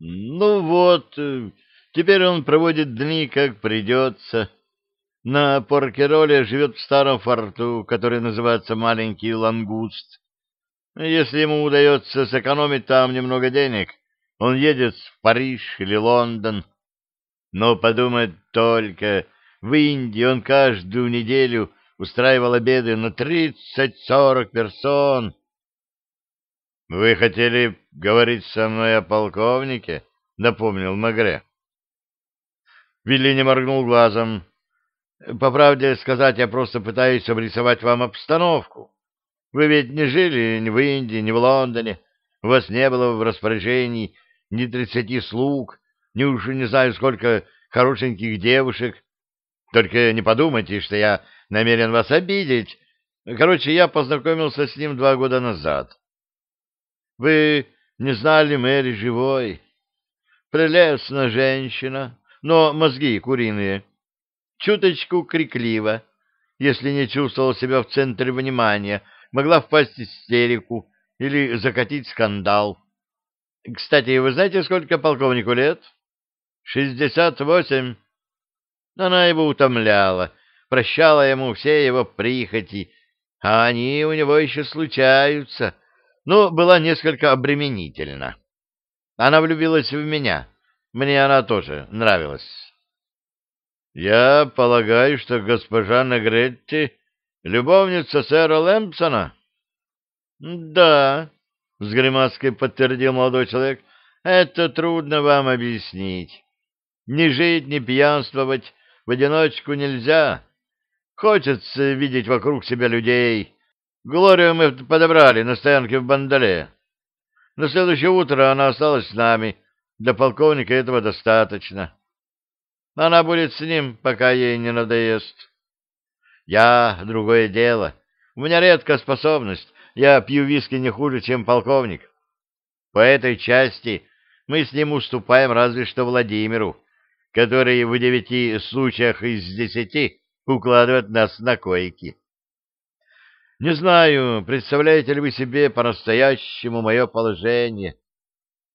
Ну вот, э, теперь он проводит дни, как придется. На Поркероле живет в старом форту, который называется Маленький Лангуст. Если ему удается сэкономить там немного денег, он едет в Париж или Лондон. Но подумать только, в Индии он каждую неделю устраивал обеды на тридцать-сорок персон. — Вы хотели говорить со мной о полковнике? — напомнил Магре. Вилли не моргнул глазом. — По правде сказать, я просто пытаюсь обрисовать вам обстановку. Вы ведь не жили ни в Индии, ни в Лондоне. У вас не было в распоряжении ни тридцати слуг, ни уж не знаю сколько хорошеньких девушек. Только не подумайте, что я намерен вас обидеть. Короче, я познакомился с ним два года назад. Вы не знали Мэри живой? Прелестная женщина, но мозги куриные. Чуточку криклива, если не чувствовал себя в центре внимания, могла впасть в истерику или закатить скандал. Кстати, вы знаете, сколько полковнику лет? Шестьдесят восемь. Она его утомляла, прощала ему все его прихоти, а они у него еще случаются, но была несколько обременительна. Она влюбилась в меня, мне она тоже нравилась. Я полагаю, что госпожа Негретти — любовница сэра Лэмпсона? — Да, — с гримаской подтвердил молодой человек, — это трудно вам объяснить. Не жить, не пьянствовать в одиночку нельзя. Хочется видеть вокруг себя людей. Глорию мы подобрали на стоянке в Бандале. На следующее утро она осталась с нами. Для полковника этого достаточно. Она будет с ним, пока ей не надоест. Я — другое дело. У меня редкая способность. Я пью виски не хуже, чем полковник. По этой части мы с ним уступаем разве что Владимиру, который в девяти случаях из десяти укладывает нас на койки. Не знаю, представляете ли вы себе по-настоящему мое положение.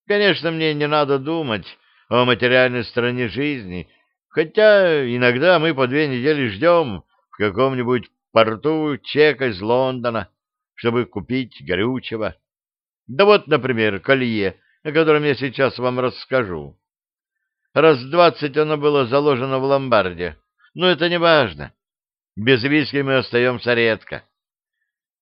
Конечно, мне не надо думать о материальной стороне жизни, хотя иногда мы по две недели ждем в каком-нибудь порту чека из Лондона, чтобы купить горючего. Да вот, например, колье, о котором я сейчас вам расскажу. Раз двадцать оно было заложено в ломбарде, но это не важно. Без виски мы остаемся редко.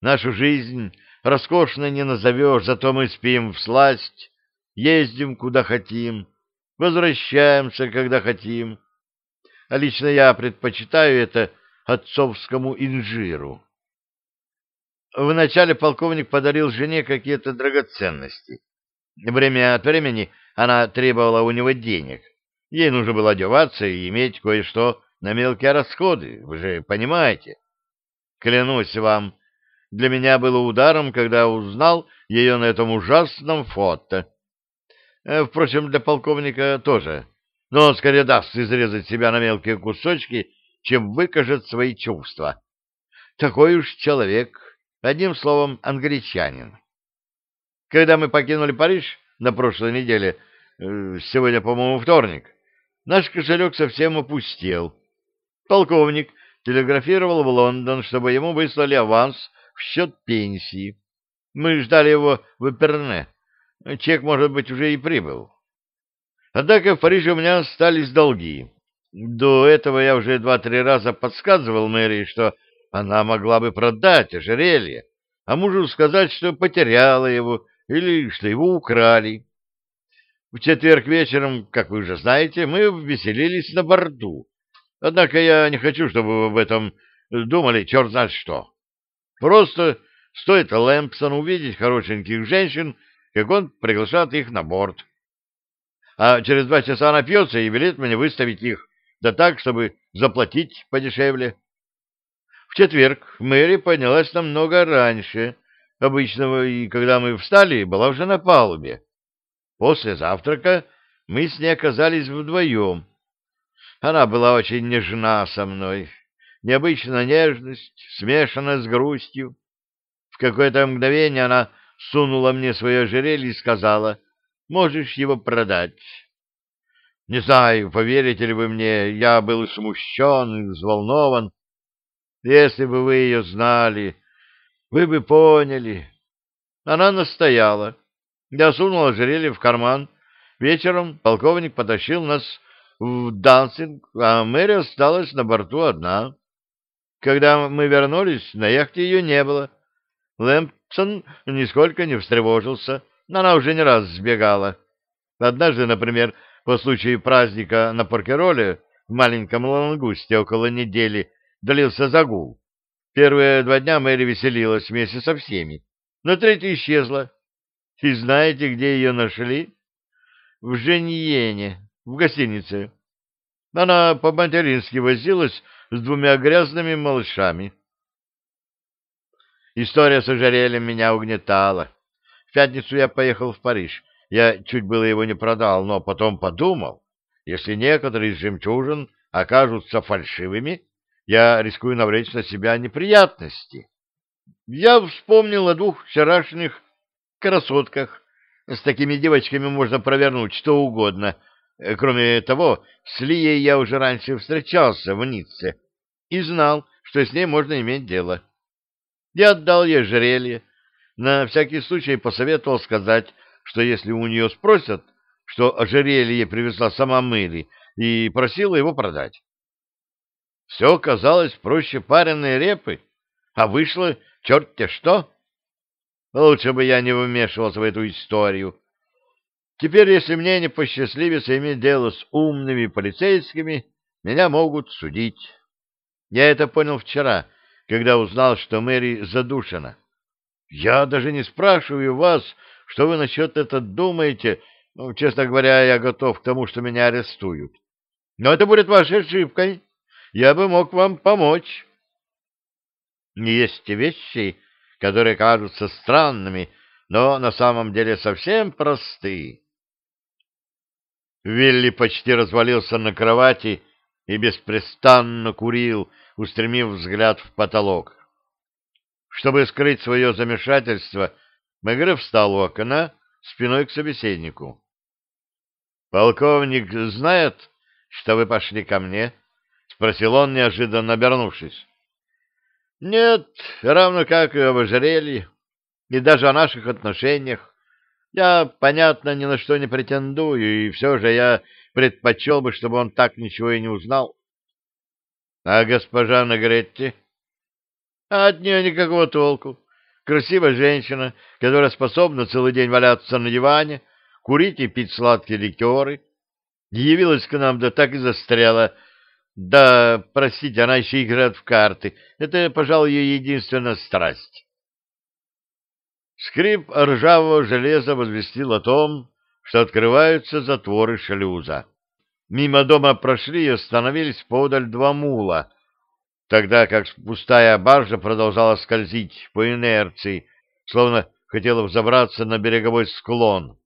Нашу жизнь роскошно не назовешь, зато мы спим в сласть, ездим куда хотим, возвращаемся, когда хотим. А лично я предпочитаю это отцовскому инжиру. Вначале полковник подарил жене какие-то драгоценности. Время от времени она требовала у него денег. Ей нужно было одеваться и иметь кое-что на мелкие расходы, вы же понимаете. Клянусь вам, для меня было ударом, когда узнал ее на этом ужасном фото. Э, впрочем, для полковника тоже. Но он скорее даст изрезать себя на мелкие кусочки, чем выкажет свои чувства. Такой уж человек, одним словом, англичанин. Когда мы покинули Париж на прошлой неделе, э, сегодня, по-моему, вторник, наш кошелек совсем опустел. Полковник телеграфировал в Лондон, чтобы ему выслали аванс в счет пенсии. Мы ждали его в Эперне. Чек, может быть, уже и прибыл. Однако в Париже у меня остались долги. До этого я уже два-три раза подсказывал Мэри, что она могла бы продать ожерелье, а мужу сказать, что потеряла его или что его украли. В четверг вечером, как вы уже знаете, мы веселились на борту. Однако я не хочу, чтобы вы об этом думали черт знает что. Просто стоит Лэмпсону увидеть хорошеньких женщин, как он приглашает их на борт. А через два часа напьется и велит мне выставить их, да так, чтобы заплатить подешевле. В четверг Мэри поднялась намного раньше обычного, и когда мы встали, была уже на палубе. После завтрака мы с ней оказались вдвоем. Она была очень нежна со мной. Необычная нежность, смешанная с грустью. В какое-то мгновение она сунула мне свое ожерелье и сказала, можешь его продать. Не знаю, поверите ли вы мне, я был смущен, и взволнован. Если бы вы ее знали, вы бы поняли. Она настояла. Я сунул ожерелье в карман. Вечером полковник потащил нас в Дансинг, а Мэри осталась на борту одна. Когда мы вернулись, на яхте ее не было. Лэмпсон нисколько не встревожился. Она уже не раз сбегала. Однажды, например, по случаю праздника на Поркероле в маленьком лангусте около недели длился загул. Первые два дня Мэри веселилась вместе со всеми. На третий исчезла. И знаете, где ее нашли? В Женьене, в гостинице. Она по-матерински возилась с двумя грязными малышами. История с ожерельем меня угнетала. В пятницу я поехал в Париж. Я чуть было его не продал, но потом подумал, если некоторые из жемчужин окажутся фальшивыми, я рискую навлечь на себя неприятности. Я вспомнил о двух вчерашних красотках. С такими девочками можно провернуть что угодно. Кроме того, с Лией я уже раньше встречался в Ницце и знал, что с ней можно иметь дело. Я отдал ей жерелье. На всякий случай посоветовал сказать, что если у нее спросят, что ожерелье привезла сама Мэри, и просила его продать. Все казалось проще пареной репы, а вышло черт-те что. Лучше бы я не вмешивался в эту историю. Теперь, если мне не посчастливится иметь дело с умными полицейскими, меня могут судить. Я это понял вчера, когда узнал, что Мэри задушена. Я даже не спрашиваю вас, что вы насчет этого думаете. Ну, честно говоря, я готов к тому, что меня арестуют. Но это будет вашей ошибкой я бы мог вам помочь. Есть вещи, которые кажутся странными, но на самом деле совсем просты. Вилли почти развалился на кровати и беспрестанно курил, устремив взгляд в потолок. Чтобы скрыть свое замешательство, Мегре встал у окна спиной к собеседнику. — Полковник знает, что вы пошли ко мне? — спросил он, неожиданно обернувшись. — Нет, равно как и об ожерелье, и даже о наших отношениях. Я, понятно, ни на что не претендую, и все же я предпочел бы, чтобы он так ничего и не узнал. — А госпожа Нагретти? — от нее никакого толку. Красивая женщина, которая способна целый день валяться на диване, курить и пить сладкие ликеры. Явилась к нам, да так и застряла — да, простите, она еще играет в карты. Это, пожалуй, ее единственная страсть. Скрип ржавого железа возвестил о том, что открываются затворы шлюза. Мимо дома прошли и остановились подаль два мула, тогда как пустая баржа продолжала скользить по инерции, словно хотела взобраться на береговой склон.